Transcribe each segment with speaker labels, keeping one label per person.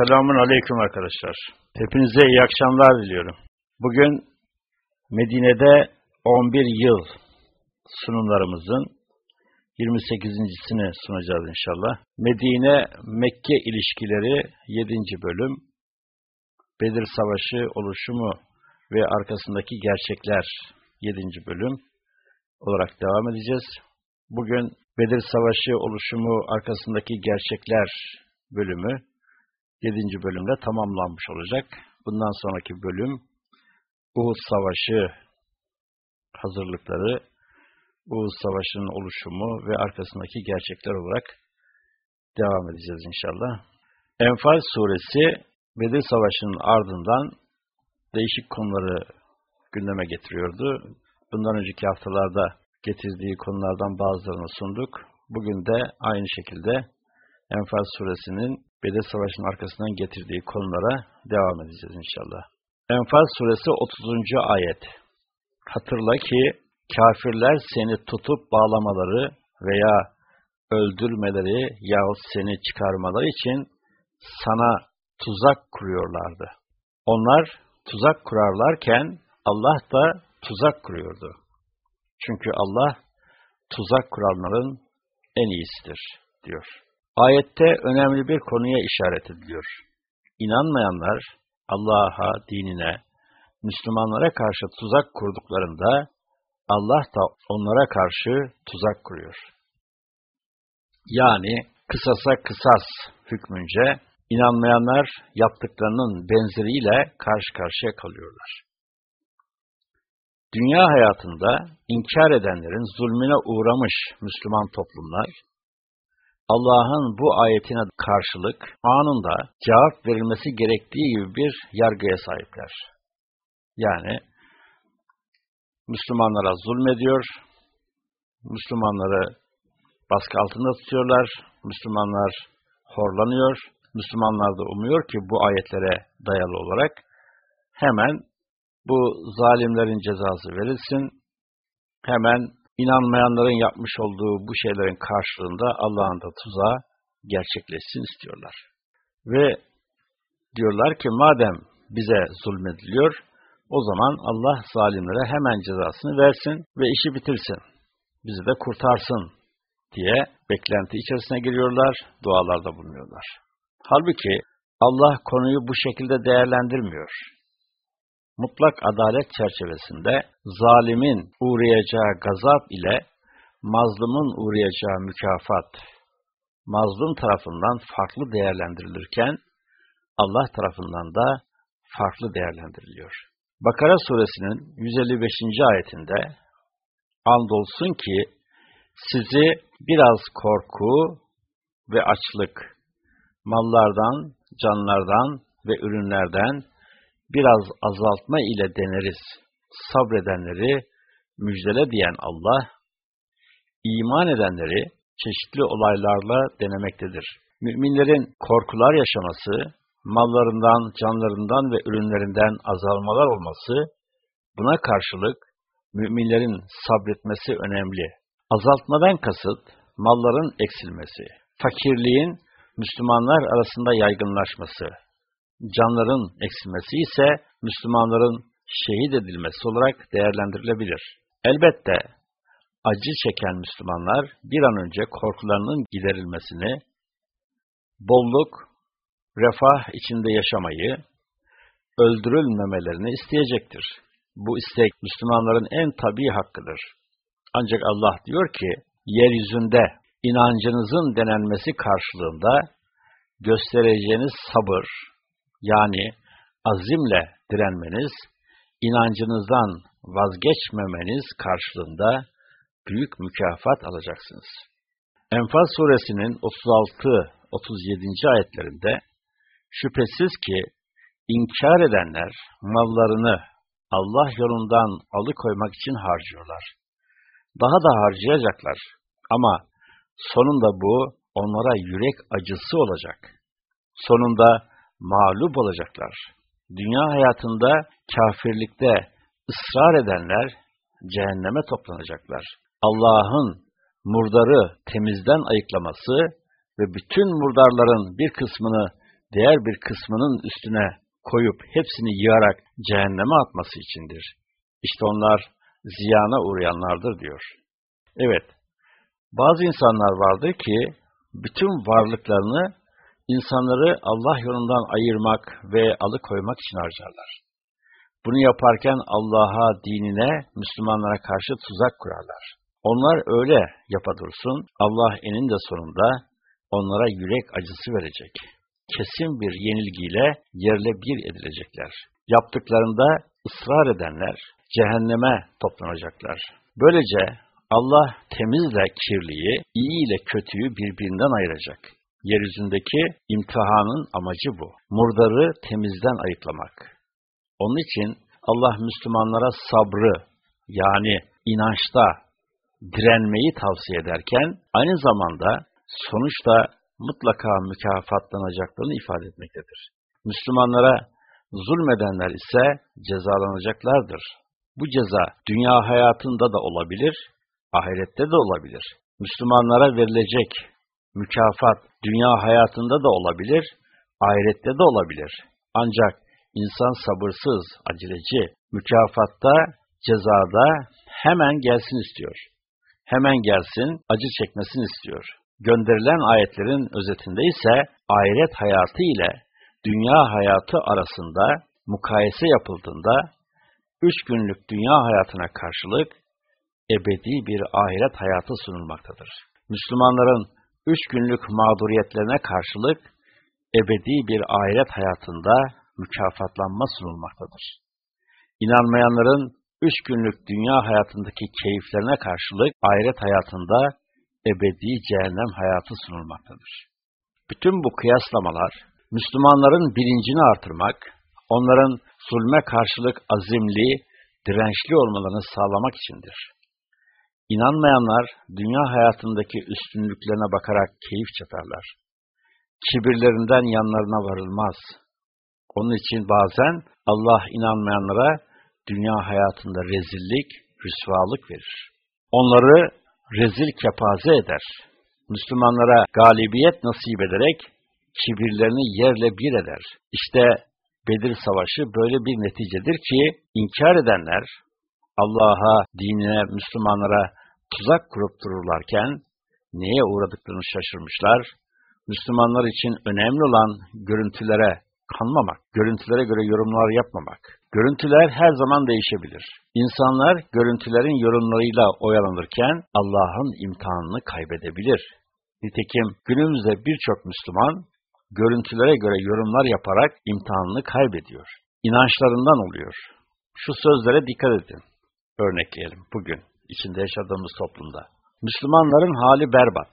Speaker 1: Selamun Aleyküm arkadaşlar. Hepinize iyi akşamlar diliyorum. Bugün Medine'de 11 yıl sunumlarımızın 28.sini sunacağız inşallah. Medine-Mekke ilişkileri 7. bölüm. Bedir Savaşı oluşumu ve arkasındaki gerçekler 7. bölüm olarak devam edeceğiz. Bugün Bedir Savaşı oluşumu arkasındaki gerçekler bölümü 7. bölümde tamamlanmış olacak. Bundan sonraki bölüm Uhud Savaşı hazırlıkları, Uhud Savaşı'nın oluşumu ve arkasındaki gerçekler olarak devam edeceğiz inşallah. Enfal suresi Bedir Savaşı'nın ardından değişik konuları gündeme getiriyordu. Bundan önceki haftalarda getirdiği konulardan bazılarını sunduk. Bugün de aynı şekilde Enfal suresinin Bedir Savaşı'nın arkasından getirdiği konulara devam edeceğiz inşallah. Enfal suresi 30. ayet. Hatırla ki kafirler seni tutup bağlamaları veya öldürmeleri yahut seni çıkarmaları için sana tuzak kuruyorlardı. Onlar tuzak kurarlarken Allah da tuzak kuruyordu. Çünkü Allah tuzak kuranların en iyisidir diyor. Ayette önemli bir konuya işaret ediliyor. İnanmayanlar Allah'a, dinine, Müslümanlara karşı tuzak kurduklarında Allah da onlara karşı tuzak kuruyor. Yani kısasa kısas hükmünce inanmayanlar yaptıklarının benzeriyle karşı karşıya kalıyorlar. Dünya hayatında inkar edenlerin zulmüne uğramış Müslüman toplumlar, Allah'ın bu ayetine karşılık anında cevap verilmesi gerektiği gibi bir yargıya sahipler. Yani Müslümanlara zulmediyor, Müslümanları baskı altında tutuyorlar, Müslümanlar horlanıyor, Müslümanlar da umuyor ki bu ayetlere dayalı olarak hemen bu zalimlerin cezası verilsin, hemen inanmayanların yapmış olduğu bu şeylerin karşılığında Allah'ın da tuzağı gerçekleşsin istiyorlar. Ve diyorlar ki madem bize zulmediliyor, o zaman Allah zalimlere hemen cezasını versin ve işi bitirsin. Bizi de kurtarsın diye beklenti içerisine giriyorlar, dualarda bulunuyorlar. Halbuki Allah konuyu bu şekilde değerlendirmiyor. Mutlak adalet çerçevesinde zalimin uğrayacağı gazap ile mazlumun uğrayacağı mükafat, mazlum tarafından farklı değerlendirilirken, Allah tarafından da farklı değerlendiriliyor. Bakara suresinin 155. ayetinde andolsun ki sizi biraz korku ve açlık, mallardan, canlardan ve ürünlerden biraz azaltma ile deneriz. Sabredenleri müjdele diyen Allah, iman edenleri çeşitli olaylarla denemektedir. Müminlerin korkular yaşaması, mallarından, canlarından ve ürünlerinden azalmalar olması, buna karşılık müminlerin sabretmesi önemli. Azaltmadan kasıt, malların eksilmesi, fakirliğin Müslümanlar arasında yaygınlaşması, canların eksilmesi ise Müslümanların şehit edilmesi olarak değerlendirilebilir. Elbette acı çeken Müslümanlar bir an önce korkularının giderilmesini, bolluk, refah içinde yaşamayı, öldürülmemelerini isteyecektir. Bu istek Müslümanların en tabii hakkıdır. Ancak Allah diyor ki, yeryüzünde inancınızın denenmesi karşılığında göstereceğiniz sabır, yani azimle direnmeniz, inancınızdan vazgeçmemeniz karşılığında büyük mükafat alacaksınız. Enfal suresinin 36-37. ayetlerinde şüphesiz ki inkar edenler mallarını Allah yolundan alıkoymak için harcıyorlar. Daha da harcayacaklar ama sonunda bu onlara yürek acısı olacak. Sonunda mağlup olacaklar. Dünya hayatında kafirlikte ısrar edenler cehenneme toplanacaklar. Allah'ın murdarı temizden ayıklaması ve bütün murdarların bir kısmını değer bir kısmının üstüne koyup hepsini yığarak cehenneme atması içindir. İşte onlar ziyana uğrayanlardır diyor. Evet, bazı insanlar vardır ki bütün varlıklarını insanları Allah yolundan ayırmak ve alıkoymak için harcarlar. Bunu yaparken Allah'a, dinine, Müslümanlara karşı tuzak kurarlar. Onlar öyle yapadursun, Allah eninde sonunda onlara yürek acısı verecek. Kesin bir yenilgiyle yerle bir edilecekler. Yaptıklarında ısrar edenler cehenneme toplanacaklar. Böylece Allah temizle kirliyi, iyi ile kötüyü birbirinden ayıracak. Yeryüzündeki imtihanın amacı bu. Murdarı temizden ayıklamak. Onun için Allah Müslümanlara sabrı, yani inançta direnmeyi tavsiye ederken, aynı zamanda sonuçta mutlaka mükafatlanacaklarını ifade etmektedir. Müslümanlara zulmedenler ise cezalanacaklardır. Bu ceza dünya hayatında da olabilir, ahirette de olabilir. Müslümanlara verilecek mükafat dünya hayatında da olabilir, ahirette de olabilir. Ancak insan sabırsız, aceleci, mükafatta, cezada hemen gelsin istiyor. Hemen gelsin, acı çekmesini istiyor. Gönderilen ayetlerin özetinde ise ahiret hayatı ile dünya hayatı arasında mukayese yapıldığında üç günlük dünya hayatına karşılık ebedi bir ahiret hayatı sunulmaktadır. Müslümanların üç günlük mağduriyetlerine karşılık ebedi bir ahiret hayatında mükafatlanma sunulmaktadır. İnanmayanların üç günlük dünya hayatındaki keyiflerine karşılık ahiret hayatında ebedi cehennem hayatı sunulmaktadır. Bütün bu kıyaslamalar, Müslümanların bilincini artırmak, onların zulme karşılık azimli, dirençli olmalarını sağlamak içindir. İnanmayanlar, dünya hayatındaki üstünlüklerine bakarak keyif çatarlar. Kibirlerinden yanlarına varılmaz. Onun için bazen Allah inanmayanlara dünya hayatında rezillik, rüsvalık verir. Onları rezil kepaze eder. Müslümanlara galibiyet nasip ederek kibirlerini yerle bir eder. İşte Bedir Savaşı böyle bir neticedir ki inkar edenler Allah'a, dinine, Müslümanlara tuzak kurup dururlarken neye uğradıklarını şaşırmışlar. Müslümanlar için önemli olan görüntülere kanmamak, görüntülere göre yorumlar yapmamak. Görüntüler her zaman değişebilir. İnsanlar görüntülerin yorumlarıyla oyalanırken Allah'ın imtihanını kaybedebilir. Nitekim günümüzde birçok Müslüman görüntülere göre yorumlar yaparak imtihanını kaybediyor. İnançlarından oluyor. Şu sözlere dikkat edin. Örnekleyelim bugün içinde yaşadığımız toplumda. Müslümanların hali berbat.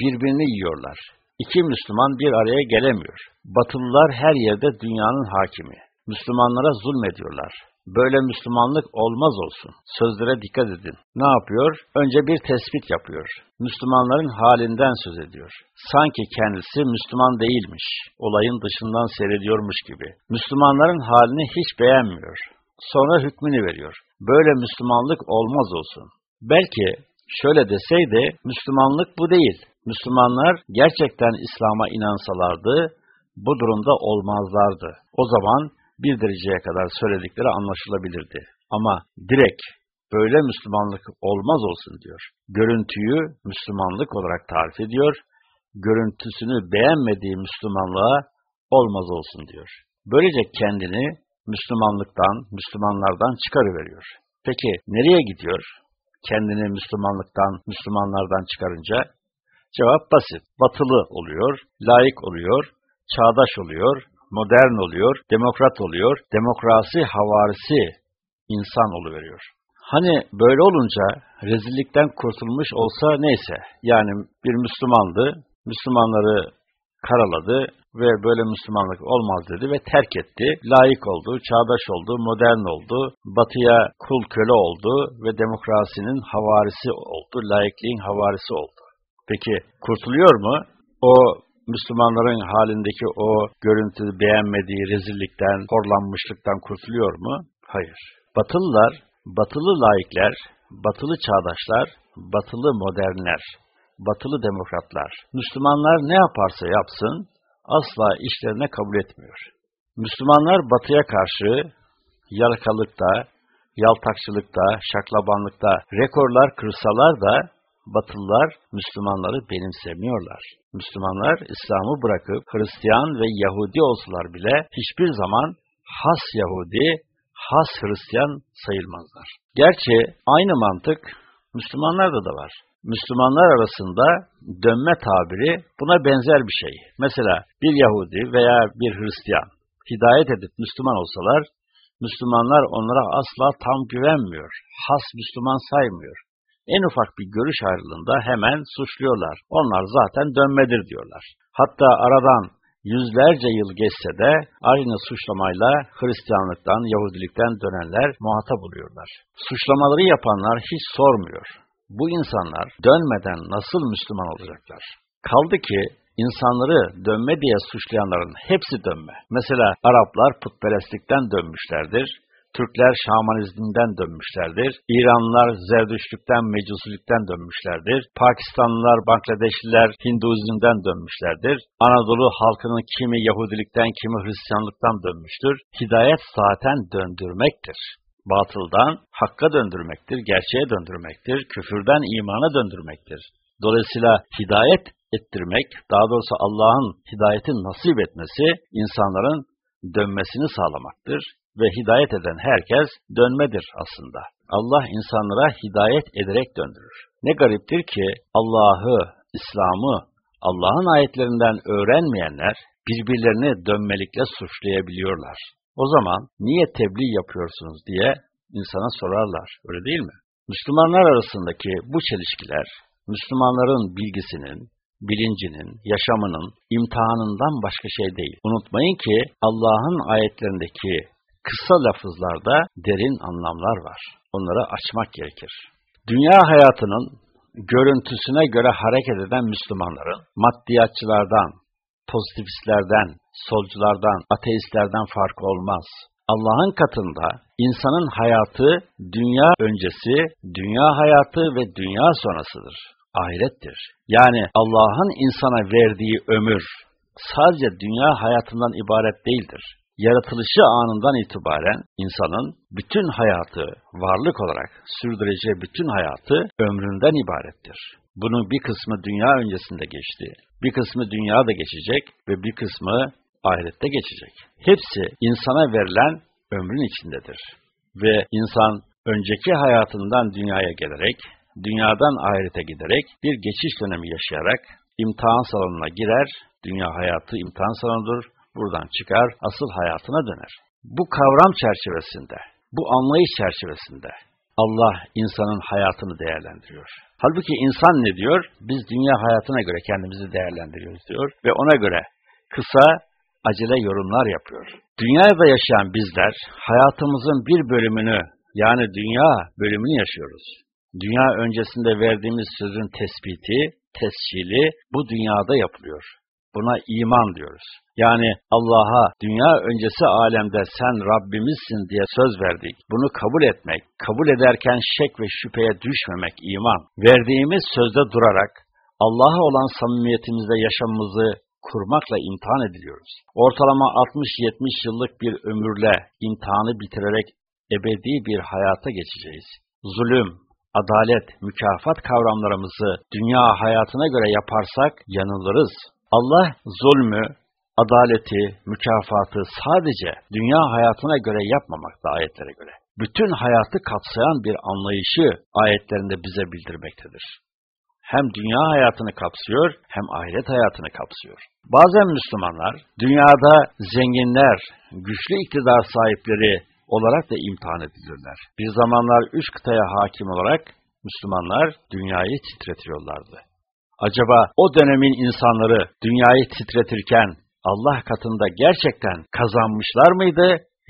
Speaker 1: Birbirini yiyorlar. İki Müslüman bir araya gelemiyor. Batılılar her yerde dünyanın hakimi. Müslümanlara zulmediyorlar. Böyle Müslümanlık olmaz olsun. Sözlere dikkat edin. Ne yapıyor? Önce bir tespit yapıyor. Müslümanların halinden söz ediyor. Sanki kendisi Müslüman değilmiş. Olayın dışından seyrediyormuş gibi. Müslümanların halini hiç beğenmiyor. Sonra hükmünü veriyor. Böyle Müslümanlık olmaz olsun. Belki şöyle deseydi, Müslümanlık bu değil. Müslümanlar gerçekten İslam'a inansalardı, bu durumda olmazlardı. O zaman bir dereceye kadar söyledikleri anlaşılabilirdi. Ama direkt böyle Müslümanlık olmaz olsun diyor. Görüntüyü Müslümanlık olarak tarif ediyor. Görüntüsünü beğenmediği Müslümanlığa olmaz olsun diyor. Böylece kendini Müslümanlıktan, Müslümanlardan çıkarıveriyor. Peki nereye gidiyor? Kendini Müslümanlıktan, Müslümanlardan çıkarınca cevap basit. Batılı oluyor, layık oluyor, çağdaş oluyor, modern oluyor, demokrat oluyor, demokrasi havarisi insan oluveriyor. Hani böyle olunca rezillikten kurtulmuş olsa neyse, yani bir Müslümandı, Müslümanları karaladı ve böyle Müslümanlık olmaz dedi ve terk etti. Layık oldu, çağdaş oldu, modern oldu, batıya kul köle oldu ve demokrasinin havarisi oldu, layıklığın havarisi oldu. Peki kurtuluyor mu? O Müslümanların halindeki o görüntü beğenmediği rezillikten, horlanmışlıktan kurtuluyor mu? Hayır. Batılılar, batılı laikler, batılı çağdaşlar, batılı modernler, batılı demokratlar. Müslümanlar ne yaparsa yapsın, asla işlerine kabul etmiyor. Müslümanlar batıya karşı yalakalıkta, yaltakçılıkta, şaklabanlıkta rekorlar kırsalar da Batılılar Müslümanları benimsemiyorlar. Müslümanlar İslam'ı bırakıp Hristiyan ve Yahudi olsalar bile hiçbir zaman has Yahudi, has Hristiyan sayılmazlar. Gerçi aynı mantık Müslümanlarda da var. Müslümanlar arasında dönme tabiri buna benzer bir şey. Mesela bir Yahudi veya bir Hristiyan hidayet edip Müslüman olsalar, Müslümanlar onlara asla tam güvenmiyor, has Müslüman saymıyor. En ufak bir görüş ayrılığında hemen suçluyorlar. Onlar zaten dönmedir diyorlar. Hatta aradan yüzlerce yıl geçse de aynı suçlamayla Hristiyanlıktan, Yahudilikten dönenler muhatap oluyorlar. Suçlamaları yapanlar hiç sormuyor. Bu insanlar dönmeden nasıl Müslüman olacaklar? Kaldı ki insanları dönme diye suçlayanların hepsi dönme. Mesela Araplar putperestlikten dönmüşlerdir. Türkler şamanizmden dönmüşlerdir. İranlılar zerdüşlükten, mecusilikten dönmüşlerdir. Pakistanlılar, Bangladeşliler Hinduizmden dönmüşlerdir. Anadolu halkının kimi Yahudilikten, kimi Hristiyanlıktan dönmüştür. Hidayet zaten döndürmektir. Batıldan hakka döndürmektir, gerçeğe döndürmektir, küfürden imana döndürmektir. Dolayısıyla hidayet ettirmek, daha doğrusu Allah'ın hidayeti nasip etmesi, insanların dönmesini sağlamaktır ve hidayet eden herkes dönmedir aslında. Allah insanlara hidayet ederek döndürür. Ne gariptir ki Allah'ı, İslam'ı, Allah'ın ayetlerinden öğrenmeyenler birbirlerini dönmelikle suçlayabiliyorlar. O zaman niye tebliğ yapıyorsunuz diye insana sorarlar, öyle değil mi? Müslümanlar arasındaki bu çelişkiler, Müslümanların bilgisinin, bilincinin, yaşamının imtihanından başka şey değil. Unutmayın ki Allah'ın ayetlerindeki kısa lafızlarda derin anlamlar var. Onları açmak gerekir. Dünya hayatının görüntüsüne göre hareket eden Müslümanların maddiyatçılardan, pozitivistlerden, solculardan, ateistlerden farkı olmaz. Allah'ın katında insanın hayatı dünya öncesi, dünya hayatı ve dünya sonrasıdır. Ahirettir. Yani Allah'ın insana verdiği ömür sadece dünya hayatından ibaret değildir yaratılışı anından itibaren insanın bütün hayatı, varlık olarak sürdüreceği bütün hayatı ömründen ibarettir. Bunun bir kısmı dünya öncesinde geçti, bir kısmı dünyada geçecek ve bir kısmı ahirette geçecek. Hepsi insana verilen ömrün içindedir. Ve insan önceki hayatından dünyaya gelerek, dünyadan ahirete giderek bir geçiş dönemi yaşayarak imtihan salonuna girer, dünya hayatı imtihan salonudur, buradan çıkar, asıl hayatına döner. Bu kavram çerçevesinde, bu anlayış çerçevesinde Allah insanın hayatını değerlendiriyor. Halbuki insan ne diyor? Biz dünya hayatına göre kendimizi değerlendiriyoruz diyor ve ona göre kısa, acele yorumlar yapıyor. Dünyada yaşayan bizler hayatımızın bir bölümünü yani dünya bölümünü yaşıyoruz. Dünya öncesinde verdiğimiz sözün tespiti, tescili bu dünyada yapılıyor. Buna iman diyoruz. Yani Allah'a dünya öncesi alemde sen Rabbimizsin diye söz verdik. Bunu kabul etmek, kabul ederken şek ve şüpheye düşmemek iman. Verdiğimiz sözde durarak Allah'a olan samimiyetimizde yaşamımızı kurmakla imtihan ediliyoruz. Ortalama 60-70 yıllık bir ömürle imtihanı bitirerek ebedi bir hayata geçeceğiz. Zulüm, adalet, mükafat kavramlarımızı dünya hayatına göre yaparsak yanılırız. Allah zulmü, adaleti, mükafatı sadece dünya hayatına göre yapmamakta ayetlere göre. Bütün hayatı kapsayan bir anlayışı ayetlerinde bize bildirmektedir. Hem dünya hayatını kapsıyor hem ahiret hayatını kapsıyor. Bazen Müslümanlar dünyada zenginler, güçlü iktidar sahipleri olarak da imtihan edilirler. Bir zamanlar üç kıtaya hakim olarak Müslümanlar dünyayı titretiyorlardı. Acaba o dönemin insanları dünyayı titretirken Allah katında gerçekten kazanmışlar mıydı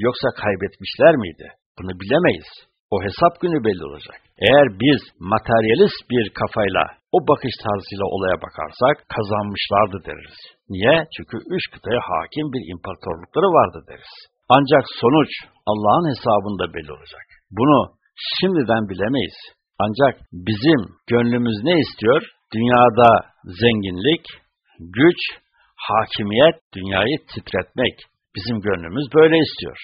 Speaker 1: yoksa kaybetmişler miydi? Bunu bilemeyiz. O hesap günü belli olacak. Eğer biz materyalist bir kafayla o bakış tarzıyla olaya bakarsak kazanmışlardı deriz. Niye? Çünkü üç kıtaya hakim bir imparatorlukları vardı deriz. Ancak sonuç Allah'ın hesabında belli olacak. Bunu şimdiden bilemeyiz. Ancak bizim gönlümüz ne istiyor? Dünyada zenginlik, güç, hakimiyet, dünyayı titretmek. Bizim gönlümüz böyle istiyor.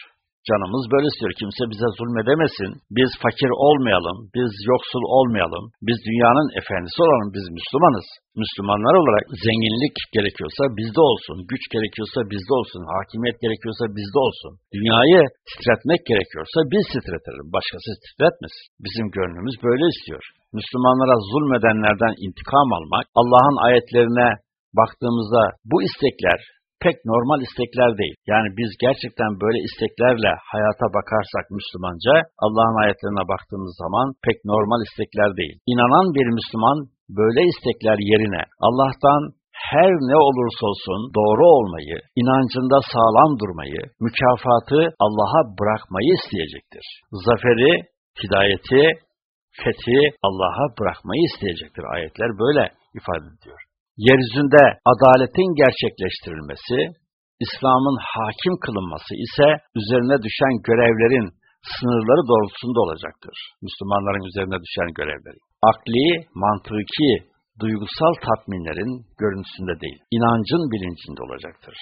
Speaker 1: Canımız böyle istiyor. Kimse bize zulmedemesin. Biz fakir olmayalım. Biz yoksul olmayalım. Biz dünyanın efendisi olalım. Biz Müslümanız. Müslümanlar olarak zenginlik gerekiyorsa bizde olsun. Güç gerekiyorsa bizde olsun. Hakimiyet gerekiyorsa bizde olsun. Dünyayı titretmek gerekiyorsa biz titretelim. Başkası titretmesin. Bizim gönlümüz böyle istiyor. Müslümanlara zulmedenlerden intikam almak, Allah'ın ayetlerine baktığımızda bu istekler pek normal istekler değil. Yani biz gerçekten böyle isteklerle hayata bakarsak Müslümanca, Allah'ın ayetlerine baktığımız zaman pek normal istekler değil. İnanan bir Müslüman böyle istekler yerine Allah'tan her ne olursa olsun doğru olmayı, inancında sağlam durmayı, mükafatı Allah'a bırakmayı isteyecektir. Zaferi, hidayeti, fethi Allah'a bırakmayı isteyecektir. Ayetler böyle ifade ediyor yeryüzünde adaletin gerçekleştirilmesi, İslam'ın hakim kılınması ise üzerine düşen görevlerin sınırları doğrultusunda olacaktır. Müslümanların üzerine düşen görevleri. Akli, mantıki, duygusal tatminlerin görüntüsünde değil, inancın bilincinde olacaktır.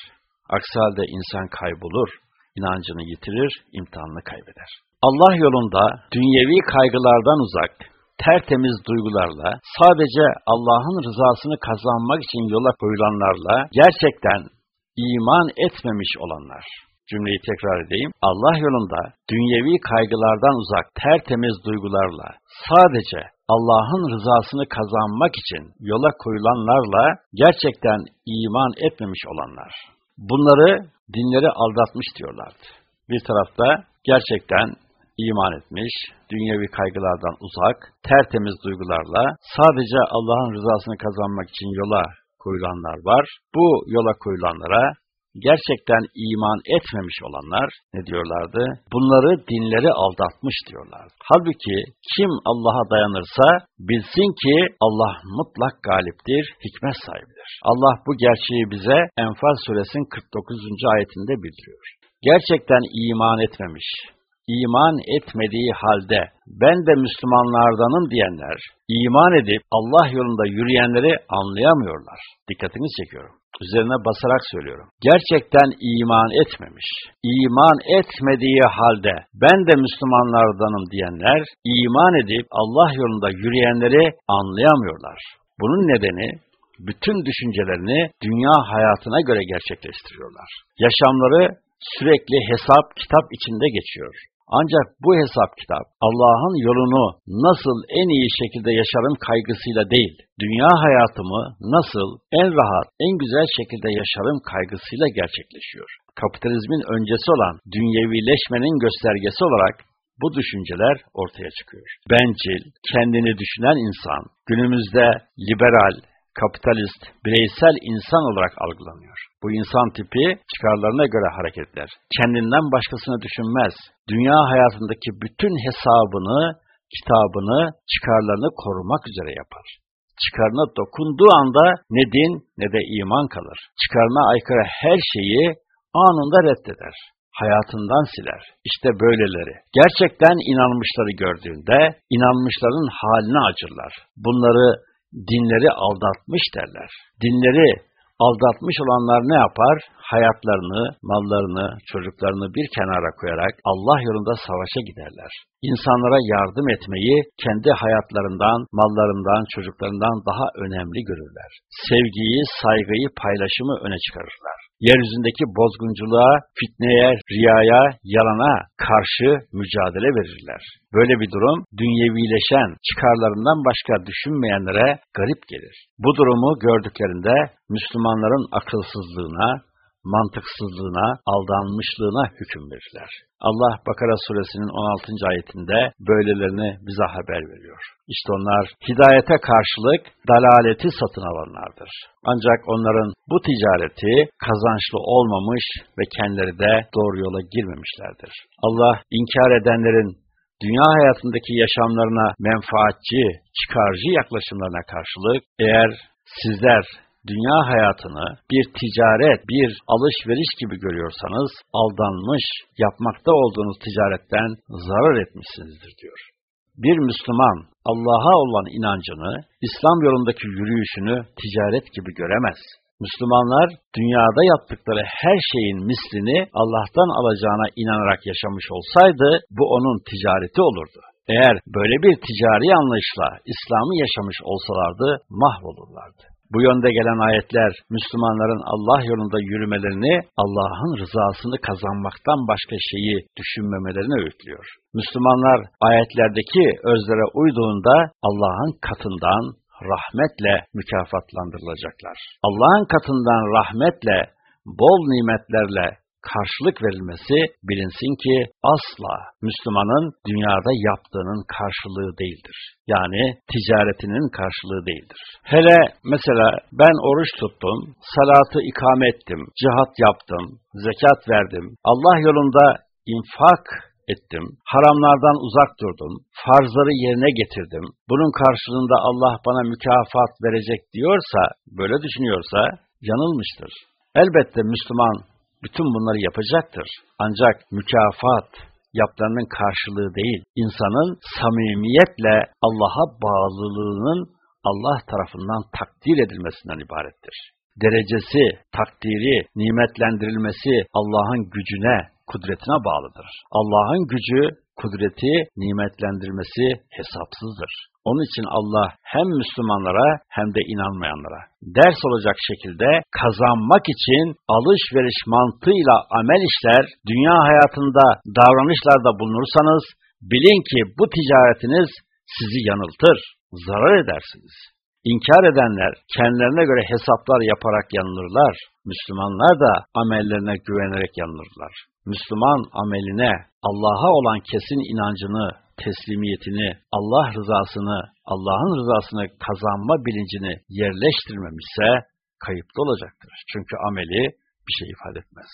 Speaker 1: Aksi halde insan kaybolur, inancını yitirir, imtihanını kaybeder. Allah yolunda dünyevi kaygılardan uzak, tertemiz duygularla, sadece Allah'ın rızasını kazanmak için yola koyulanlarla, gerçekten iman etmemiş olanlar, cümleyi tekrar edeyim, Allah yolunda dünyevi kaygılardan uzak, tertemiz duygularla, sadece Allah'ın rızasını kazanmak için yola koyulanlarla gerçekten iman etmemiş olanlar. Bunları dinleri aldatmış diyorlardı. Bir tarafta gerçekten iman etmiş, dünyevi kaygılardan uzak, tertemiz duygularla sadece Allah'ın rızasını kazanmak için yola koyulanlar var. Bu yola koyulanlara gerçekten iman etmemiş olanlar ne diyorlardı? Bunları dinleri aldatmış diyorlardı. Halbuki kim Allah'a dayanırsa bilsin ki Allah mutlak galiptir, hikmet sahibidir. Allah bu gerçeği bize Enfal suresinin 49. ayetinde bildiriyor. Gerçekten iman etmemiş, iman etmediği halde ben de Müslümanlardanım diyenler, iman edip Allah yolunda yürüyenleri anlayamıyorlar. Dikkatini çekiyorum. Üzerine basarak söylüyorum. Gerçekten iman etmemiş, iman etmediği halde ben de Müslümanlardanım diyenler, iman edip Allah yolunda yürüyenleri anlayamıyorlar. Bunun nedeni bütün düşüncelerini dünya hayatına göre gerçekleştiriyorlar. Yaşamları sürekli hesap kitap içinde geçiyor. Ancak bu hesap kitap Allah'ın yolunu nasıl en iyi şekilde yaşarım kaygısıyla değil, dünya hayatımı nasıl en rahat, en güzel şekilde yaşarım kaygısıyla gerçekleşiyor. Kapitalizmin öncesi olan dünyevileşmenin göstergesi olarak bu düşünceler ortaya çıkıyor. Bencil, kendini düşünen insan, günümüzde liberal, kapitalist, bireysel insan olarak algılanıyor. Bu insan tipi çıkarlarına göre hareketler. Kendinden başkasını düşünmez. Dünya hayatındaki bütün hesabını, kitabını, çıkarlarını korumak üzere yapar. Çıkarına dokunduğu anda ne din ne de iman kalır. Çıkarına aykırı her şeyi anında reddeder hayatından siler. İşte böyleleri. Gerçekten inanmışları gördüğünde inanmışların haline acırlar. Bunları dinleri aldatmış derler. Dinleri aldatmış olanlar ne yapar? Hayatlarını, mallarını, çocuklarını bir kenara koyarak Allah yolunda savaşa giderler. İnsanlara yardım etmeyi kendi hayatlarından, mallarından, çocuklarından daha önemli görürler. Sevgiyi, saygıyı, paylaşımı öne çıkarırlar yeryüzündeki bozgunculuğa, fitneye, riyaya, yalana karşı mücadele verirler. Böyle bir durum dünyevileşen, çıkarlarından başka düşünmeyenlere garip gelir. Bu durumu gördüklerinde Müslümanların akılsızlığına, mantıksızlığına, aldanmışlığına hüküm verirler. Allah Bakara suresinin 16. ayetinde böylelerini bize haber veriyor. İşte onlar hidayete karşılık dalaleti satın alanlardır. Ancak onların bu ticareti kazançlı olmamış ve kendileri de doğru yola girmemişlerdir. Allah inkar edenlerin dünya hayatındaki yaşamlarına menfaatçi, çıkarcı yaklaşımlarına karşılık eğer sizler dünya hayatını bir ticaret, bir alışveriş gibi görüyorsanız aldanmış, yapmakta olduğunuz ticaretten zarar etmişsinizdir diyor. Bir Müslüman Allah'a olan inancını, İslam yolundaki yürüyüşünü ticaret gibi göremez. Müslümanlar dünyada yaptıkları her şeyin mislini Allah'tan alacağına inanarak yaşamış olsaydı bu onun ticareti olurdu. Eğer böyle bir ticari anlayışla İslam'ı yaşamış olsalardı mahvolurlardı. Bu yönde gelen ayetler Müslümanların Allah yolunda yürümelerini, Allah'ın rızasını kazanmaktan başka şeyi düşünmemelerini öğütlüyor. Müslümanlar ayetlerdeki özlere uyduğunda Allah'ın katından rahmetle mükafatlandırılacaklar. Allah'ın katından rahmetle, bol nimetlerle karşılık verilmesi bilinsin ki asla Müslümanın dünyada yaptığının karşılığı değildir. Yani ticaretinin karşılığı değildir. Hele mesela ben oruç tuttum, salatı ikame ettim, cihat yaptım, zekat verdim, Allah yolunda infak ettim, haramlardan uzak durdum, farzları yerine getirdim, bunun karşılığında Allah bana mükafat verecek diyorsa, böyle düşünüyorsa yanılmıştır. Elbette Müslüman bütün bunları yapacaktır. Ancak mükafat yaplarının karşılığı değil, insanın samimiyetle Allah'a bağlılığının Allah tarafından takdir edilmesinden ibarettir. Derecesi, takdiri, nimetlendirilmesi Allah'ın gücüne, kudretine bağlıdır. Allah'ın gücü, kudreti, nimetlendirmesi hesapsızdır. Onun için Allah hem Müslümanlara hem de inanmayanlara ders olacak şekilde kazanmak için alışveriş mantığıyla amel işler, dünya hayatında davranışlarda bulunursanız bilin ki bu ticaretiniz sizi yanıltır, zarar edersiniz. İnkar edenler kendilerine göre hesaplar yaparak yanılırlar. Müslümanlar da amellerine güvenerek yanılırlar. Müslüman ameline, Allah'a olan kesin inancını, teslimiyetini, Allah rızasını, Allah'ın rızasını kazanma bilincini yerleştirmemişse kayıpta olacaktır. Çünkü ameli bir şey ifade etmez.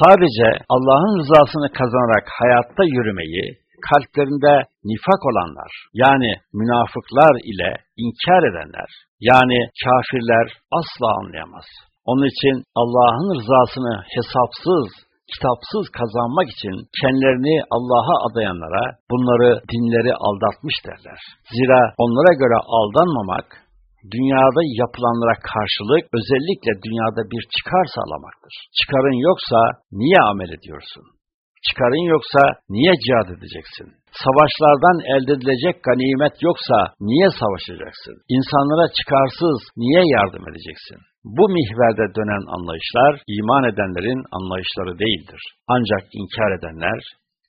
Speaker 1: Sadece Allah'ın rızasını kazanarak hayatta yürümeyi, kalplerinde nifak olanlar, yani münafıklar ile inkar edenler, yani kafirler asla anlayamaz. Onun için Allah'ın rızasını hesapsız, kitapsız kazanmak için kendilerini Allah'a adayanlara bunları dinleri aldatmış derler. Zira onlara göre aldanmamak, dünyada yapılanlara karşılık özellikle dünyada bir çıkar sağlamaktır. Çıkarın yoksa niye amel ediyorsun? Çıkarın yoksa niye cihad edeceksin? Savaşlardan elde edilecek ganimet yoksa niye savaşacaksın? İnsanlara çıkarsız niye yardım edeceksin? Bu mihverde dönen anlayışlar iman edenlerin anlayışları değildir. Ancak inkar edenler,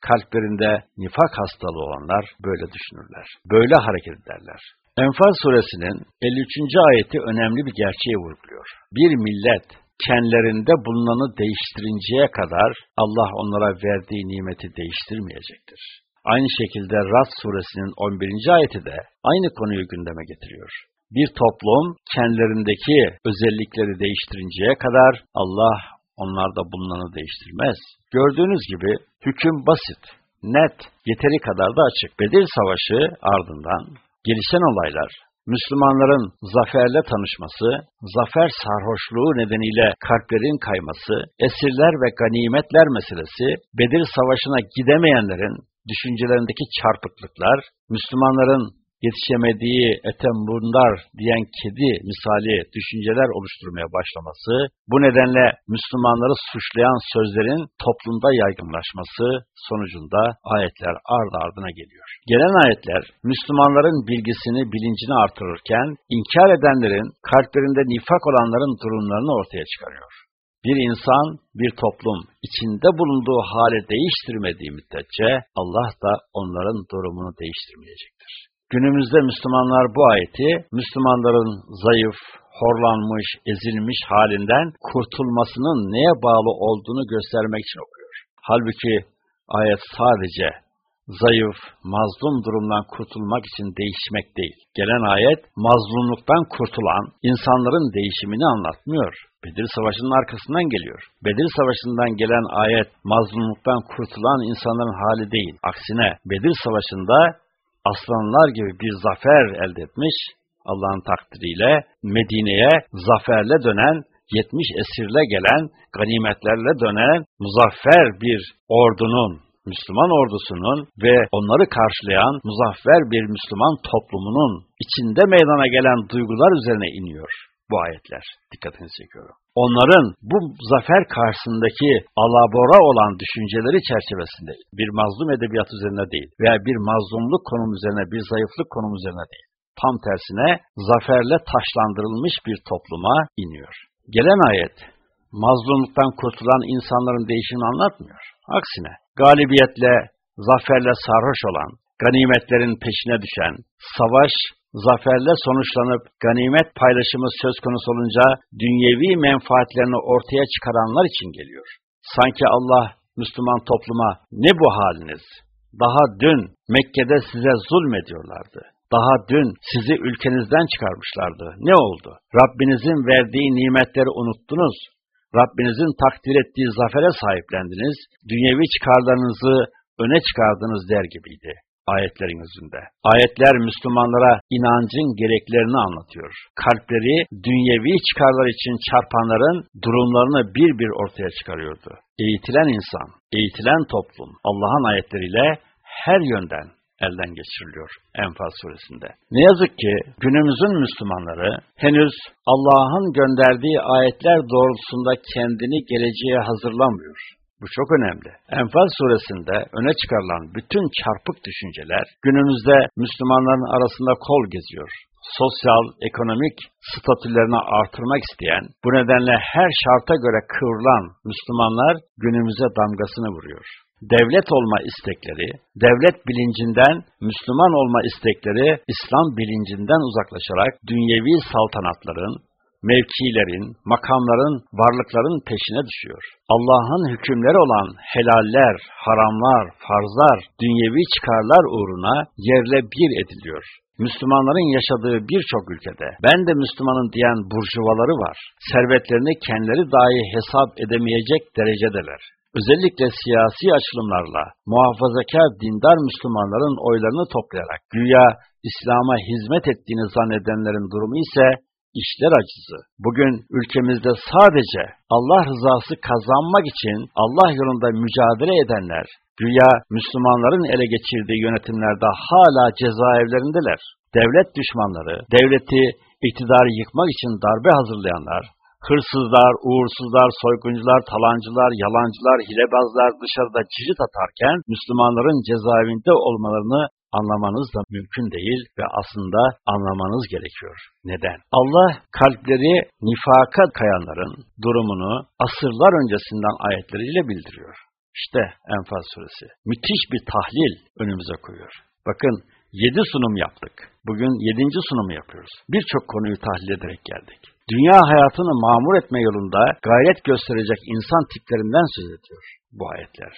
Speaker 1: kalplerinde nifak hastalığı olanlar böyle düşünürler. Böyle hareket ederler. Enfal suresinin 53. ayeti önemli bir gerçeği vurguluyor. Bir millet kendilerinde bulunanı değiştirinceye kadar Allah onlara verdiği nimeti değiştirmeyecektir. Aynı şekilde Rad suresinin 11. ayeti de aynı konuyu gündeme getiriyor. Bir toplum kendilerindeki özellikleri değiştirinceye kadar Allah onlarda bulunanı değiştirmez. Gördüğünüz gibi hüküm basit, net, yeteri kadar da açık. Bedir Savaşı ardından gelişen olaylar, Müslümanların zaferle tanışması, zafer sarhoşluğu nedeniyle kalplerin kayması, esirler ve ganimetler meselesi, Bedir Savaşı'na gidemeyenlerin düşüncelerindeki çarpıklıklar, Müslümanların yetişemediği etembundar diyen kedi misali düşünceler oluşturmaya başlaması, bu nedenle Müslümanları suçlayan sözlerin toplumda yaygınlaşması sonucunda ayetler ard ardına geliyor. Gelen ayetler Müslümanların bilgisini, bilincini artırırken, inkar edenlerin, kalplerinde nifak olanların durumlarını ortaya çıkarıyor. Bir insan, bir toplum içinde bulunduğu hale değiştirmediği müddetçe Allah da onların durumunu değiştirmeyecektir. Günümüzde Müslümanlar bu ayeti, Müslümanların zayıf, horlanmış, ezilmiş halinden kurtulmasının neye bağlı olduğunu göstermek için okuyor. Halbuki ayet sadece zayıf, mazlum durumdan kurtulmak için değişmek değil. Gelen ayet, mazlumluktan kurtulan insanların değişimini anlatmıyor. Bedir Savaşı'nın arkasından geliyor. Bedir Savaşı'ndan gelen ayet, mazlumluktan kurtulan insanların hali değil. Aksine Bedir Savaşı'nda aslanlar gibi bir zafer elde etmiş, Allah'ın takdiriyle Medine'ye zaferle dönen, 70 esirle gelen, ganimetlerle dönen muzaffer bir ordunun, Müslüman ordusunun ve onları karşılayan muzaffer bir Müslüman toplumunun içinde meydana gelen duygular üzerine iniyor. Bu ayetler. Dikkatinizi çekiyorum. Onların bu zafer karşısındaki alabora olan düşünceleri çerçevesinde bir mazlum edebiyat üzerine değil veya bir mazlumluk konum üzerine, bir zayıflık konum üzerine değil. Tam tersine zaferle taşlandırılmış bir topluma iniyor. Gelen ayet mazlumluktan kurtulan insanların değişimini anlatmıyor. Aksine galibiyetle, zaferle sarhoş olan, ganimetlerin peşine düşen, savaş zaferle sonuçlanıp ganimet paylaşımı söz konusu olunca dünyevi menfaatlerini ortaya çıkaranlar için geliyor. Sanki Allah Müslüman topluma ne bu haliniz? Daha dün Mekke'de size zulmediyorlardı. Daha dün sizi ülkenizden çıkarmışlardı. Ne oldu? Rabbinizin verdiği nimetleri unuttunuz. Rabbinizin takdir ettiği zafere sahiplendiniz. Dünyevi çıkarlarınızı öne çıkardınız der gibiydi ayetlerin yüzünde. Ayetler Müslümanlara inancın gereklerini anlatıyor. Kalpleri dünyevi çıkarlar için çarpanların durumlarını bir bir ortaya çıkarıyordu. Eğitilen insan, eğitilen toplum Allah'ın ayetleriyle her yönden elden geçiriliyor Enfal suresinde. Ne yazık ki günümüzün Müslümanları henüz Allah'ın gönderdiği ayetler doğrultusunda kendini geleceğe hazırlamıyor. Bu çok önemli. Enfal suresinde öne çıkarılan bütün çarpık düşünceler günümüzde Müslümanların arasında kol geziyor. Sosyal, ekonomik statülerini artırmak isteyen, bu nedenle her şarta göre kıvrılan Müslümanlar günümüze damgasını vuruyor. Devlet olma istekleri, devlet bilincinden Müslüman olma istekleri İslam bilincinden uzaklaşarak dünyevi saltanatların, mevkilerin, makamların, varlıkların peşine düşüyor. Allah'ın hükümleri olan helaller, haramlar, farzlar, dünyevi çıkarlar uğruna yerle bir ediliyor. Müslümanların yaşadığı birçok ülkede ben de Müslümanın diyen burjuvaları var. Servetlerini kendileri dahi hesap edemeyecek derecedeler. Özellikle siyasi açılımlarla muhafazakar dindar Müslümanların oylarını toplayarak güya İslam'a hizmet ettiğini zannedenlerin durumu ise işler acısı. Bugün ülkemizde sadece Allah rızası kazanmak için Allah yolunda mücadele edenler, güya Müslümanların ele geçirdiği yönetimlerde hala cezaevlerindeler. Devlet düşmanları, devleti, iktidarı yıkmak için darbe hazırlayanlar, hırsızlar, uğursuzlar, soyguncular, talancılar, yalancılar, hilebazlar dışarıda cicit atarken Müslümanların cezaevinde olmalarını anlamanız da mümkün değil ve aslında anlamanız gerekiyor. Neden? Allah kalpleri nifaka kayanların durumunu asırlar öncesinden ayetleriyle bildiriyor. İşte Enfal suresi. Müthiş bir tahlil önümüze koyuyor. Bakın yedi sunum yaptık. Bugün yedinci sunumu yapıyoruz. Birçok konuyu tahlil ederek geldik. Dünya hayatını mamur etme yolunda gayret gösterecek insan tiplerinden söz ediyor bu ayetler.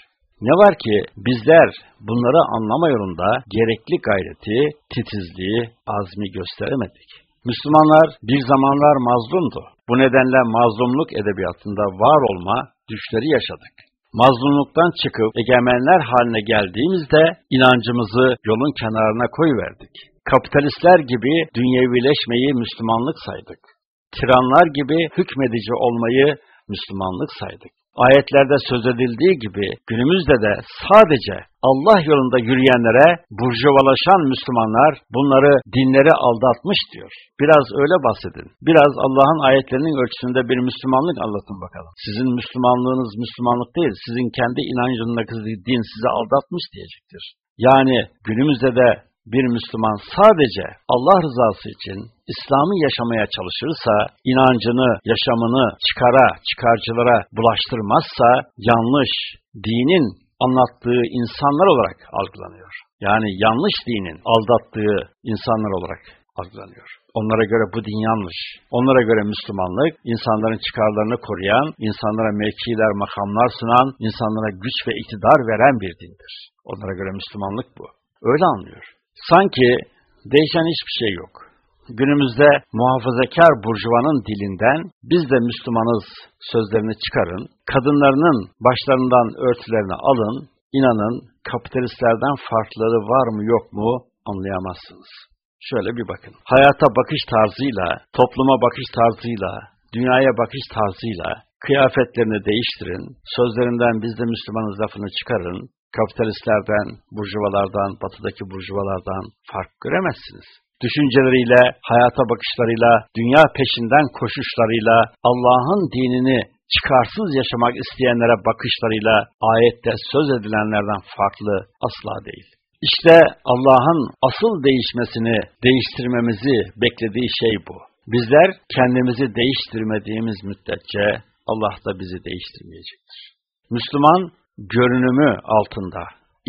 Speaker 1: Ne var ki bizler bunları anlama yolunda gerekli gayreti, titizliği, azmi gösteremedik. Müslümanlar bir zamanlar mazlumdu. Bu nedenle mazlumluk edebiyatında var olma düşleri yaşadık. Mazlumluktan çıkıp egemenler haline geldiğimizde inancımızı yolun kenarına koyuverdik. Kapitalistler gibi dünyevileşmeyi Müslümanlık saydık. Tiranlar gibi hükmedici olmayı Müslümanlık saydık ayetlerde söz edildiği gibi günümüzde de sadece Allah yolunda yürüyenlere burjuvalaşan Müslümanlar bunları dinleri aldatmış diyor. Biraz öyle bahsedin. Biraz Allah'ın ayetlerinin ölçüsünde bir Müslümanlık anlatın bakalım. Sizin Müslümanlığınız Müslümanlık değil, sizin kendi inancındaki din sizi aldatmış diyecektir. Yani günümüzde de bir Müslüman sadece Allah rızası için İslam'ı yaşamaya çalışırsa, inancını, yaşamını çıkara, çıkarcılara bulaştırmazsa yanlış, dinin anlattığı insanlar olarak algılanıyor. Yani yanlış dinin aldattığı insanlar olarak algılanıyor. Onlara göre bu din yanlış. Onlara göre Müslümanlık, insanların çıkarlarını koruyan, insanlara mevkiler, makamlar sunan, insanlara güç ve iktidar veren bir dindir. Onlara göre Müslümanlık bu. Öyle anlıyor. Sanki değişen hiçbir şey yok. Günümüzde muhafazakar burjuvanın dilinden biz de Müslümanız sözlerini çıkarın, kadınlarının başlarından örtülerini alın, inanın kapitalistlerden farkları var mı yok mu anlayamazsınız. Şöyle bir bakın. Hayata bakış tarzıyla, topluma bakış tarzıyla, dünyaya bakış tarzıyla kıyafetlerini değiştirin, sözlerinden biz de Müslümanız lafını çıkarın, kapitalistlerden, burjuvalardan, batıdaki burjuvalardan fark göremezsiniz. düşünceleriyle, hayata bakışlarıyla, dünya peşinden koşuşlarıyla, Allah'ın dinini çıkarsız yaşamak isteyenlere bakışlarıyla ayette söz edilenlerden farklı asla değil. İşte Allah'ın asıl değişmesini, değiştirmemizi beklediği şey bu. Bizler kendimizi değiştirmediğimiz müddetçe Allah da bizi değiştirmeyecektir. Müslüman görünümü altında,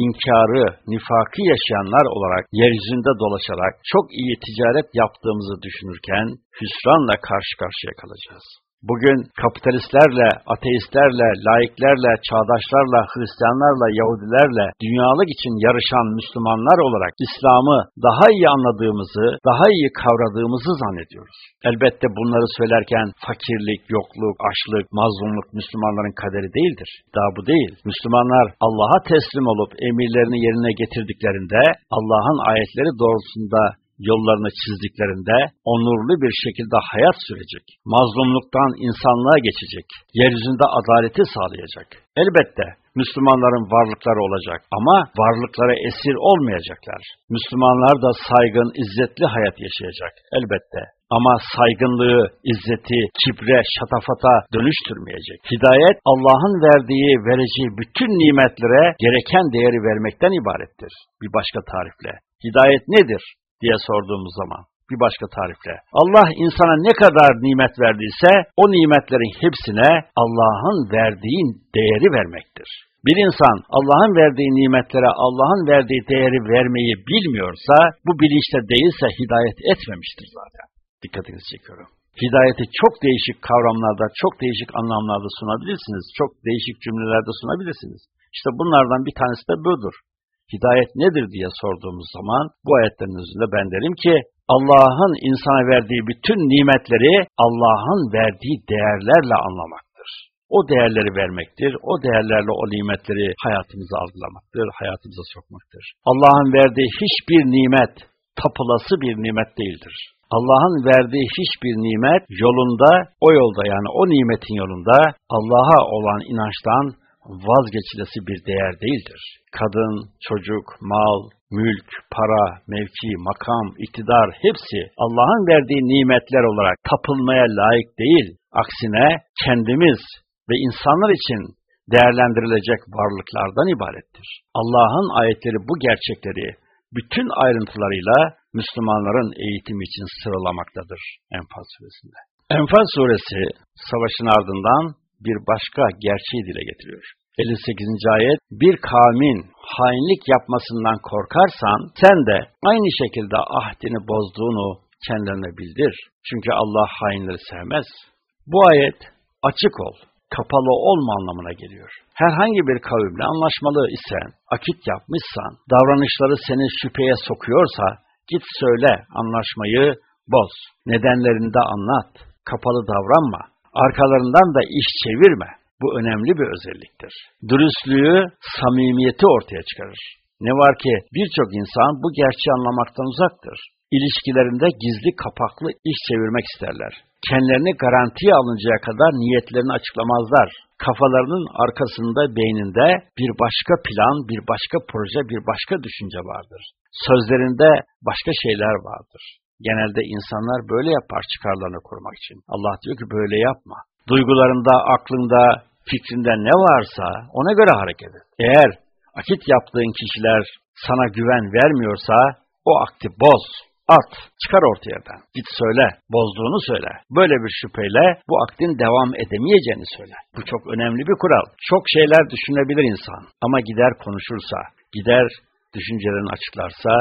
Speaker 1: inkarı, nifakı yaşayanlar olarak yeryüzünde dolaşarak çok iyi ticaret yaptığımızı düşünürken hüsranla karşı karşıya kalacağız. Bugün kapitalistlerle, ateistlerle, laiklerle, çağdaşlarla, Hristiyanlarla, Yahudilerle dünyalık için yarışan Müslümanlar olarak İslam'ı daha iyi anladığımızı, daha iyi kavradığımızı zannediyoruz. Elbette bunları söylerken fakirlik, yokluk, açlık, mazlumluk Müslümanların kaderi değildir. Daha bu değil. Müslümanlar Allah'a teslim olup emirlerini yerine getirdiklerinde Allah'ın ayetleri doğrultusunda yollarını çizdiklerinde onurlu bir şekilde hayat sürecek. Mazlumluktan insanlığa geçecek. Yeryüzünde adaleti sağlayacak. Elbette Müslümanların varlıkları olacak ama varlıklara esir olmayacaklar. Müslümanlar da saygın, izzetli hayat yaşayacak elbette. Ama saygınlığı, izzeti, kibre, şatafata dönüştürmeyecek. Hidayet Allah'ın verdiği, vereceği bütün nimetlere gereken değeri vermekten ibarettir. Bir başka tarifle. Hidayet nedir? Diye sorduğumuz zaman bir başka tarifle. Allah insana ne kadar nimet verdiyse o nimetlerin hepsine Allah'ın verdiği değeri vermektir. Bir insan Allah'ın verdiği nimetlere Allah'ın verdiği değeri vermeyi bilmiyorsa, bu bilinçte değilse hidayet etmemiştir zaten. Dikkatinizi çekiyorum. Hidayeti çok değişik kavramlarda, çok değişik anlamlarda sunabilirsiniz. Çok değişik cümlelerde sunabilirsiniz. İşte bunlardan bir tanesi de budur hidayet nedir diye sorduğumuz zaman bu ayetlerin üzerinde ben derim ki Allah'ın insana verdiği bütün nimetleri Allah'ın verdiği değerlerle anlamaktır. O değerleri vermektir, o değerlerle o nimetleri hayatımıza algılamaktır, hayatımıza sokmaktır. Allah'ın verdiği hiçbir nimet tapılası bir nimet değildir. Allah'ın verdiği hiçbir nimet yolunda, o yolda yani o nimetin yolunda Allah'a olan inançtan vazgeçilesi bir değer değildir. Kadın, çocuk, mal, mülk, para, mevki, makam, iktidar hepsi Allah'ın verdiği nimetler olarak tapılmaya layık değil. Aksine kendimiz ve insanlar için değerlendirilecek varlıklardan ibarettir. Allah'ın ayetleri bu gerçekleri bütün ayrıntılarıyla Müslümanların eğitimi için sıralamaktadır Enfal suresinde. Enfal suresi savaşın ardından bir başka gerçeği dile getiriyor. 58. ayet bir kavmin hainlik yapmasından korkarsan sen de aynı şekilde ahdini bozduğunu kendine bildir. Çünkü Allah hainleri sevmez. Bu ayet açık ol, kapalı olma anlamına geliyor. Herhangi bir kavimle anlaşmalı isen, akit yapmışsan, davranışları seni şüpheye sokuyorsa, git söyle anlaşmayı boz. Nedenlerini de anlat. Kapalı davranma. Arkalarından da iş çevirme. Bu önemli bir özelliktir. Dürüstlüğü, samimiyeti ortaya çıkarır. Ne var ki birçok insan bu gerçeği anlamaktan uzaktır. İlişkilerinde gizli kapaklı iş çevirmek isterler. Kendilerini garantiye alıncaya kadar niyetlerini açıklamazlar. Kafalarının arkasında, beyninde bir başka plan, bir başka proje, bir başka düşünce vardır. Sözlerinde başka şeyler vardır. Genelde insanlar böyle yapar çıkarlarını korumak için. Allah diyor ki böyle yapma. Duygularında, aklında, fikrinde ne varsa ona göre hareket et. Eğer akit yaptığın kişiler sana güven vermiyorsa o akti boz, at, çıkar ortaya Git söyle, bozduğunu söyle. Böyle bir şüpheyle bu aktin devam edemeyeceğini söyle. Bu çok önemli bir kural. Çok şeyler düşünebilir insan ama gider konuşursa, gider düşüncelerini açıklarsa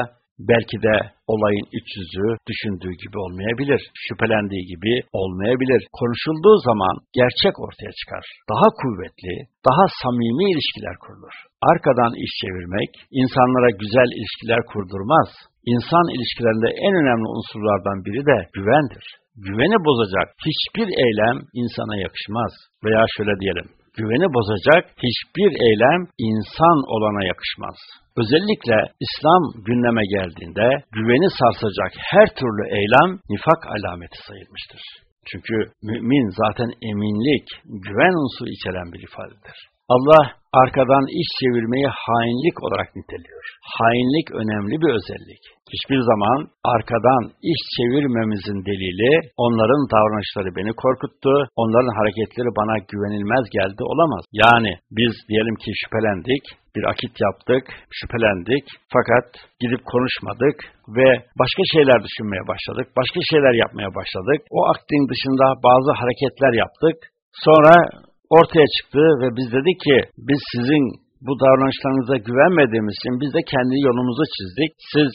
Speaker 1: belki de olayın iç yüzü düşündüğü gibi olmayabilir, şüphelendiği gibi olmayabilir. Konuşulduğu zaman gerçek ortaya çıkar. Daha kuvvetli, daha samimi ilişkiler kurulur. Arkadan iş çevirmek, insanlara güzel ilişkiler kurdurmaz. İnsan ilişkilerinde en önemli unsurlardan biri de güvendir. Güveni bozacak hiçbir eylem insana yakışmaz. Veya şöyle diyelim, güveni bozacak hiçbir eylem insan olana yakışmaz. Özellikle İslam gündeme geldiğinde güveni sarsacak her türlü eylem nifak alameti sayılmıştır. Çünkü mümin zaten eminlik, güven unsuru içeren bir ifadedir. Allah arkadan iş çevirmeyi hainlik olarak niteliyor. Hainlik önemli bir özellik. Hiçbir zaman arkadan iş çevirmemizin delili onların davranışları beni korkuttu, onların hareketleri bana güvenilmez geldi olamaz. Yani biz diyelim ki şüphelendik, bir akit yaptık, şüphelendik fakat gidip konuşmadık ve başka şeyler düşünmeye başladık, başka şeyler yapmaya başladık. O aktin dışında bazı hareketler yaptık. Sonra ortaya çıktı ve biz dedik ki biz sizin bu davranışlarınıza güvenmediğimiz için biz de kendi yolumuzu çizdik. Siz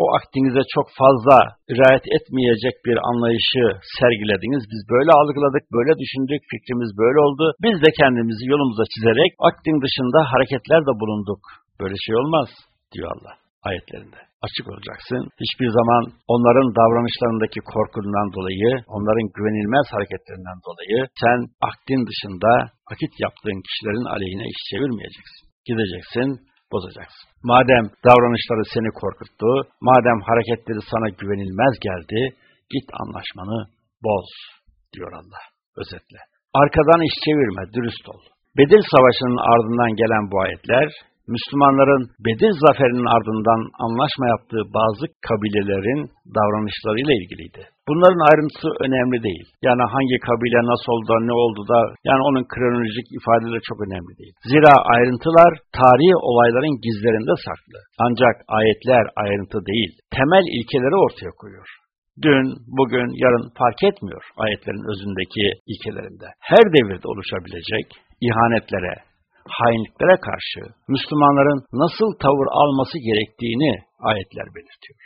Speaker 1: o akdinize çok fazla riayet etmeyecek bir anlayışı sergilediniz. Biz böyle algıladık, böyle düşündük, fikrimiz böyle oldu. Biz de kendimizi yolumuza çizerek akdin dışında hareketler de bulunduk. Böyle şey olmaz diyor Allah ayetlerinde. Açık olacaksın. Hiçbir zaman onların davranışlarındaki korkundan dolayı, onların güvenilmez hareketlerinden dolayı sen akdin dışında akit yaptığın kişilerin aleyhine iş çevirmeyeceksin. Gideceksin, bozacaksın. Madem davranışları seni korkuttu, madem hareketleri sana güvenilmez geldi, git anlaşmanı boz, diyor Allah özetle. Arkadan iş çevirme, dürüst ol. Bedir Savaşı'nın ardından gelen bu ayetler, Müslümanların Bedir zaferinin ardından anlaşma yaptığı bazı kabilelerin davranışlarıyla ilgiliydi. Bunların ayrıntısı önemli değil. Yani hangi kabile nasıl oldu, ne oldu da, yani onun kronolojik ifadeleri çok önemli değil. Zira ayrıntılar tarihi olayların gizlerinde saklı. Ancak ayetler ayrıntı değil, temel ilkeleri ortaya koyuyor. Dün, bugün, yarın fark etmiyor ayetlerin özündeki ilkelerinde. Her devirde oluşabilecek ihanetlere, hainliklere karşı Müslümanların nasıl tavır alması gerektiğini ayetler belirtiyor.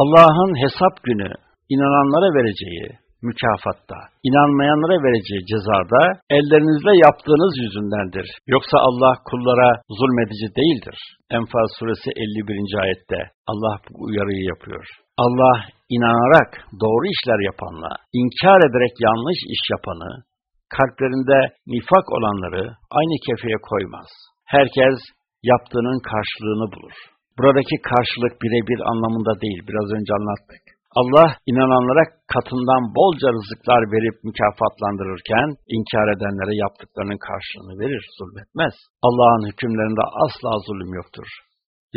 Speaker 1: Allah'ın hesap günü inananlara vereceği mükafatta, inanmayanlara vereceği cezada ellerinizle yaptığınız yüzündendir. Yoksa Allah kullara zulmedici değildir. Enfal suresi 51. ayette Allah bu uyarıyı yapıyor. Allah inanarak doğru işler yapanla, inkar ederek yanlış iş yapanı, kalplerinde nifak olanları aynı kefeye koymaz. Herkes yaptığının karşılığını bulur. Buradaki karşılık birebir anlamında değil, biraz önce anlattık. Allah inananlara katından bolca rızıklar verip mükafatlandırırken inkar edenlere yaptıklarının karşılığını verir, zulmetmez. Allah'ın hükümlerinde asla zulüm yoktur.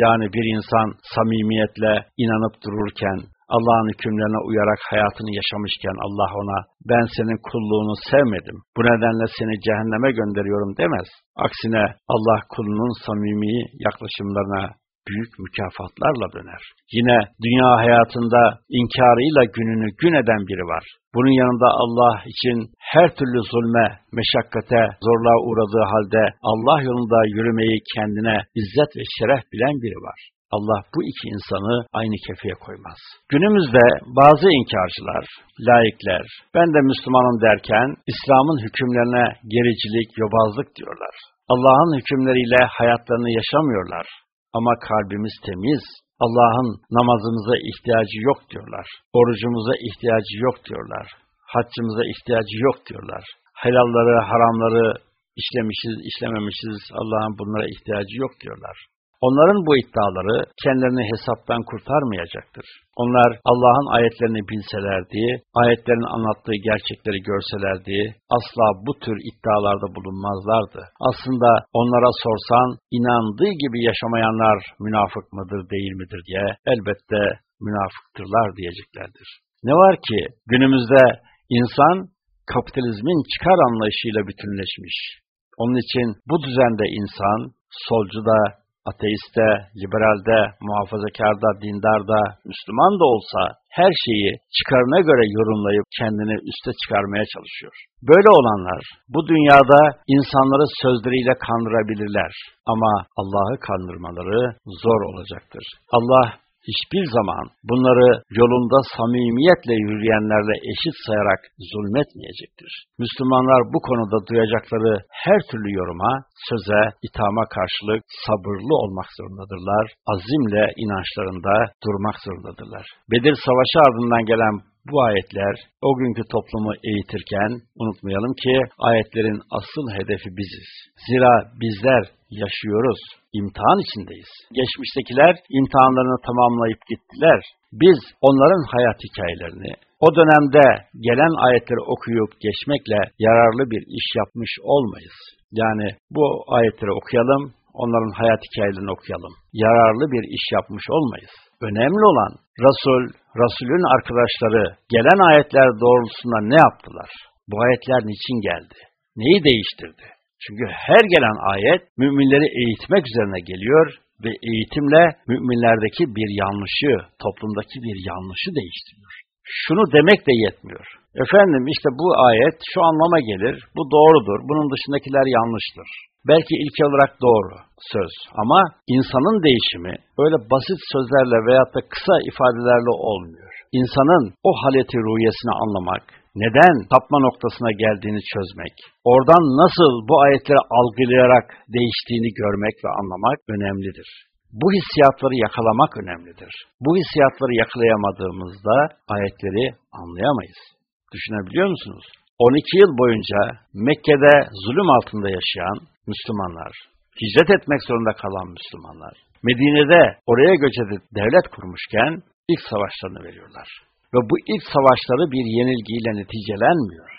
Speaker 1: Yani bir insan samimiyetle inanıp dururken, Allah'ın hükümlerine uyarak hayatını yaşamışken Allah ona ben senin kulluğunu sevmedim. Bu nedenle seni cehenneme gönderiyorum demez. Aksine Allah kulunun samimi yaklaşımlarına büyük mükafatlarla döner. Yine dünya hayatında inkarıyla gününü gün eden biri var. Bunun yanında Allah için her türlü zulme, meşakkate, zorluğa uğradığı halde Allah yolunda yürümeyi kendine izzet ve şeref bilen biri var. Allah bu iki insanı aynı kefeye koymaz. Günümüzde bazı inkarcılar, laikler, ben de Müslümanım derken İslam'ın hükümlerine gericilik, yobazlık diyorlar. Allah'ın hükümleriyle hayatlarını yaşamıyorlar. Ama kalbimiz temiz. Allah'ın namazımıza ihtiyacı yok diyorlar. Orucumuza ihtiyacı yok diyorlar. Haccımıza ihtiyacı yok diyorlar. Helalları, haramları işlemişiz, işlememişiz. Allah'ın bunlara ihtiyacı yok diyorlar. Onların bu iddiaları kendilerini hesaptan kurtarmayacaktır. Onlar Allah'ın ayetlerini bilselerdi, ayetlerin anlattığı gerçekleri görselerdi, asla bu tür iddialarda bulunmazlardı. Aslında onlara sorsan, inandığı gibi yaşamayanlar münafık mıdır, değil midir diye elbette münafıktırlar diyeceklerdir. Ne var ki günümüzde insan kapitalizmin çıkar anlayışıyla bütünleşmiş. Onun için bu düzende insan, solcu da, ateiste, liberalde, muhafazakarda, dindarda, Müslüman da olsa her şeyi çıkarına göre yorumlayıp kendini üste çıkarmaya çalışıyor. Böyle olanlar bu dünyada insanları sözleriyle kandırabilirler ama Allah'ı kandırmaları zor olacaktır. Allah hiçbir zaman bunları yolunda samimiyetle yürüyenlerle eşit sayarak zulmetmeyecektir. Müslümanlar bu konuda duyacakları her türlü yoruma, söze, ithama karşılık sabırlı olmak zorundadırlar, azimle inançlarında durmak zorundadırlar. Bedir Savaşı ardından gelen bu ayetler o günkü toplumu eğitirken unutmayalım ki ayetlerin asıl hedefi biziz. Zira bizler yaşıyoruz, imtihan içindeyiz. Geçmiştekiler imtihanlarını tamamlayıp gittiler. Biz onların hayat hikayelerini, o dönemde gelen ayetleri okuyup geçmekle yararlı bir iş yapmış olmayız. Yani bu ayetleri okuyalım, onların hayat hikayelerini okuyalım. Yararlı bir iş yapmış olmayız. Önemli olan Resul, Resulün arkadaşları gelen ayetler doğrultusunda ne yaptılar? Bu ayetler niçin geldi? Neyi değiştirdi? Çünkü her gelen ayet müminleri eğitmek üzerine geliyor ve eğitimle müminlerdeki bir yanlışı, toplumdaki bir yanlışı değiştiriyor. Şunu demek de yetmiyor. Efendim işte bu ayet şu anlama gelir, bu doğrudur, bunun dışındakiler yanlıştır. Belki ilke olarak doğru söz ama insanın değişimi öyle basit sözlerle veyahut da kısa ifadelerle olmuyor. İnsanın o haleti ruhiyesini anlamak, neden tapma noktasına geldiğini çözmek, oradan nasıl bu ayetleri algılayarak değiştiğini görmek ve anlamak önemlidir. Bu hissiyatları yakalamak önemlidir. Bu hissiyatları yakalayamadığımızda ayetleri anlayamayız. Düşünebiliyor musunuz? 12 yıl boyunca Mekke'de zulüm altında yaşayan Müslümanlar, hicret etmek zorunda kalan Müslümanlar, Medine'de oraya göç edip devlet kurmuşken ilk savaşlarını veriyorlar. Ve bu ilk savaşları bir yenilgiyle neticelenmiyor.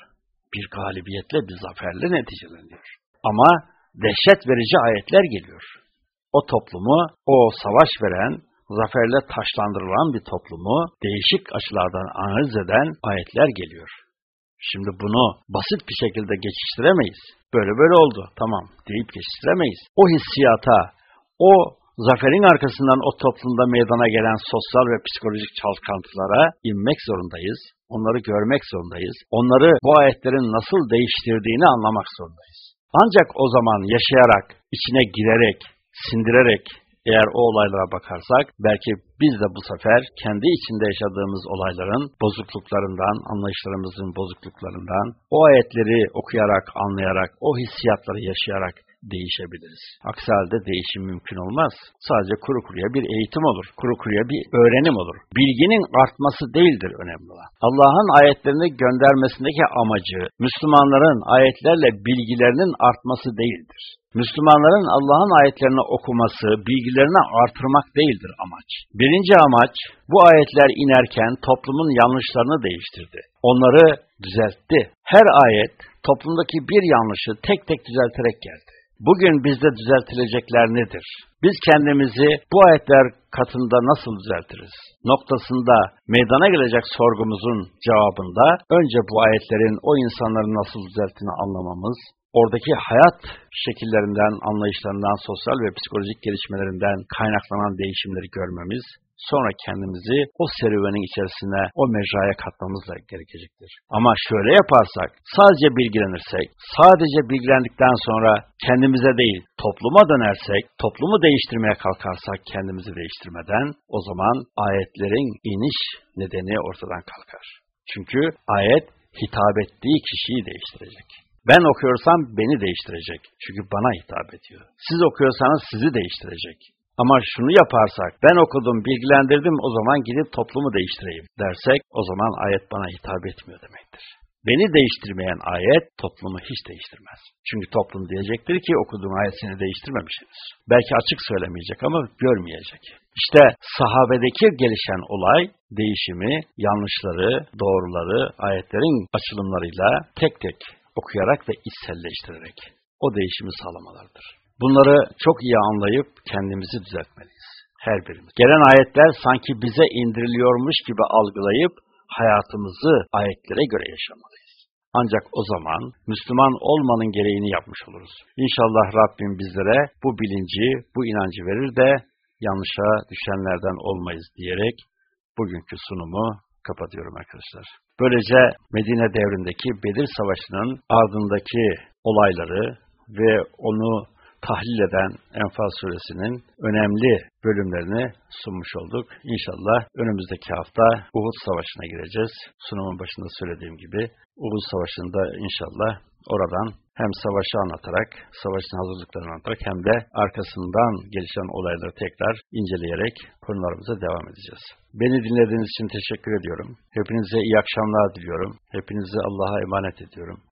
Speaker 1: Bir galibiyetle, bir zaferle neticeleniyor. Ama dehşet verici ayetler geliyor. O toplumu, o savaş veren, zaferle taşlandırılan bir toplumu değişik açılardan analiz eden ayetler geliyor. Şimdi bunu basit bir şekilde geçiştiremeyiz. Böyle böyle oldu, tamam deyip geçiştiremeyiz. O hissiyata, o zaferin arkasından o toplumda meydana gelen sosyal ve psikolojik çalkantılara inmek zorundayız. Onları görmek zorundayız. Onları bu ayetlerin nasıl değiştirdiğini anlamak zorundayız. Ancak o zaman yaşayarak, içine girerek, sindirerek eğer o olaylara bakarsak belki biz de bu sefer kendi içinde yaşadığımız olayların bozukluklarından, anlayışlarımızın bozukluklarından o ayetleri okuyarak, anlayarak, o hissiyatları yaşayarak değişebiliriz. Aksi halde değişim mümkün olmaz. Sadece kuru kuruya bir eğitim olur. Kuru kuruya bir öğrenim olur. Bilginin artması değildir önemli olan. Allah'ın ayetlerini göndermesindeki amacı Müslümanların ayetlerle bilgilerinin artması değildir. Müslümanların Allah'ın ayetlerini okuması, bilgilerini artırmak değildir amaç. Birinci amaç, bu ayetler inerken toplumun yanlışlarını değiştirdi. Onları düzeltti. Her ayet toplumdaki bir yanlışı tek tek düzelterek geldi. Bugün bizde düzeltilecekler nedir? Biz kendimizi bu ayetler katında nasıl düzeltiriz? Noktasında meydana gelecek sorgumuzun cevabında önce bu ayetlerin o insanları nasıl düzelttiğini anlamamız, oradaki hayat şekillerinden, anlayışlarından, sosyal ve psikolojik gelişmelerinden kaynaklanan değişimleri görmemiz, sonra kendimizi o serüvenin içerisine, o mecraya katmamız da gerekecektir. Ama şöyle yaparsak, sadece bilgilenirsek, sadece bilgilendikten sonra kendimize değil, topluma dönersek, toplumu değiştirmeye kalkarsak kendimizi değiştirmeden, o zaman ayetlerin iniş nedeni ortadan kalkar. Çünkü ayet hitap ettiği kişiyi değiştirecek. Ben okuyorsam beni değiştirecek. Çünkü bana hitap ediyor. Siz okuyorsanız sizi değiştirecek. Ama şunu yaparsak, ben okudum, bilgilendirdim, o zaman gidip toplumu değiştireyim dersek, o zaman ayet bana hitap etmiyor demektir. Beni değiştirmeyen ayet toplumu hiç değiştirmez. Çünkü toplum diyecektir ki okuduğun ayet seni değiştirmemişsiniz. Belki açık söylemeyecek ama görmeyecek. İşte sahabedeki gelişen olay değişimi, yanlışları, doğruları, ayetlerin açılımlarıyla tek tek okuyarak ve içselleştirerek o değişimi sağlamalardır. Bunları çok iyi anlayıp kendimizi düzeltmeliyiz. Her birimiz. Gelen ayetler sanki bize indiriliyormuş gibi algılayıp hayatımızı ayetlere göre yaşamalıyız. Ancak o zaman Müslüman olmanın gereğini yapmış oluruz. İnşallah Rabbim bizlere bu bilinci, bu inancı verir de yanlışa düşenlerden olmayız diyerek bugünkü sunumu kapatıyorum arkadaşlar. Böylece Medine devrindeki Bedir Savaşı'nın ardındaki olayları ve onu tahlil eden Enfal Suresinin önemli bölümlerini sunmuş olduk. İnşallah önümüzdeki hafta Uhud Savaşı'na gireceğiz. Sunumun başında söylediğim gibi Uhud Savaşı'nda inşallah oradan hem savaşı anlatarak, savaşın hazırlıklarını anlatarak hem de arkasından gelişen olayları tekrar inceleyerek konularımıza devam edeceğiz. Beni dinlediğiniz için teşekkür ediyorum. Hepinize iyi akşamlar diliyorum. Hepinizi Allah'a emanet ediyorum.